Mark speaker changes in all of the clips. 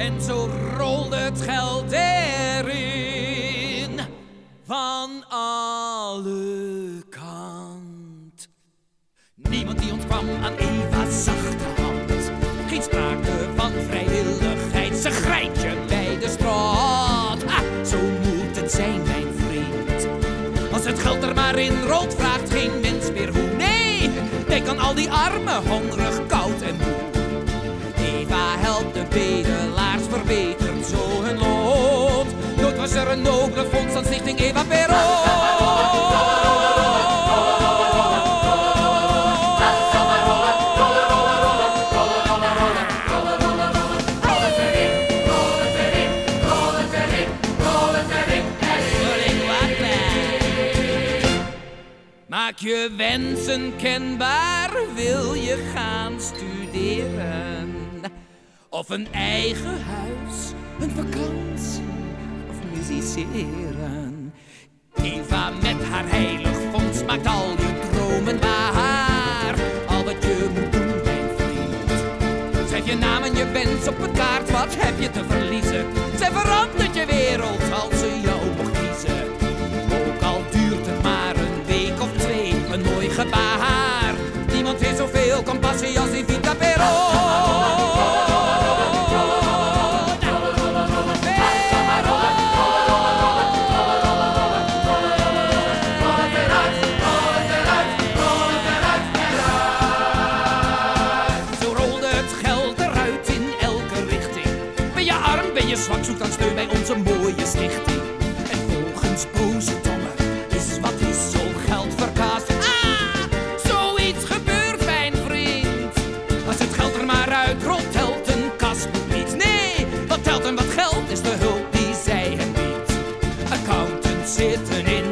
Speaker 1: En zo rolde het geld erin van alle kant. Niemand die ontkwam aan Eva's zachte hand. Geen sprake van vrijwilligheid. Ze grijpt je bij de straat. Zo moet het zijn, mijn vriend. Als het geld er maar in rolt, vraagt geen mens meer hoe. Nee, denk aan al die armen, hongerig, koud en moe. Maak je wensen kenbaar, wil je gaan studeren? Of een eigen huis, een vakantie of musiceren? Eva met haar heilig fonds maakt al je dromen waar. Al wat je moet doen, mijn vriend. Schrijf je naam en je wens op een kaart, wat heb je te verliezen? Zij verandert je wereld als ze jou zwak, zoek dan steun bij onze mooie stichting. En volgens boze tongen is wat is zo geld verkaasd. Ah, zoiets gebeurt, mijn vriend. Als het geld er maar uit rolt, telt een kas niets. Nee, wat telt en wat geld is de hulp die zij hem biedt. Accountants zitten in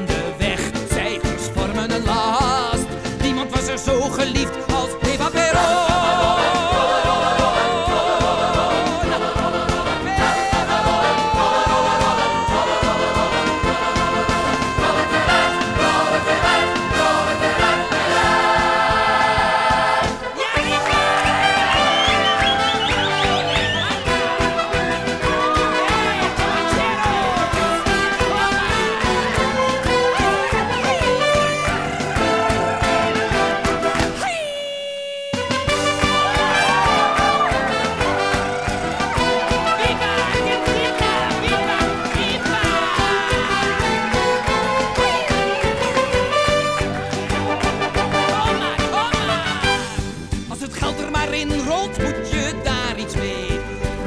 Speaker 1: in rolt, moet je daar iets mee.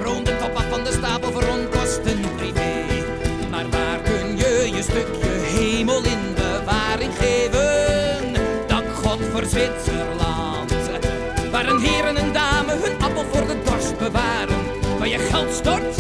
Speaker 1: Rond de top van de stapel voor onkosten privé. Maar waar kun je je stukje hemel in bewaring geven? Dank God voor Zwitserland. Waar een heer en een dame hun appel voor de dorst bewaren. Waar je geld stort,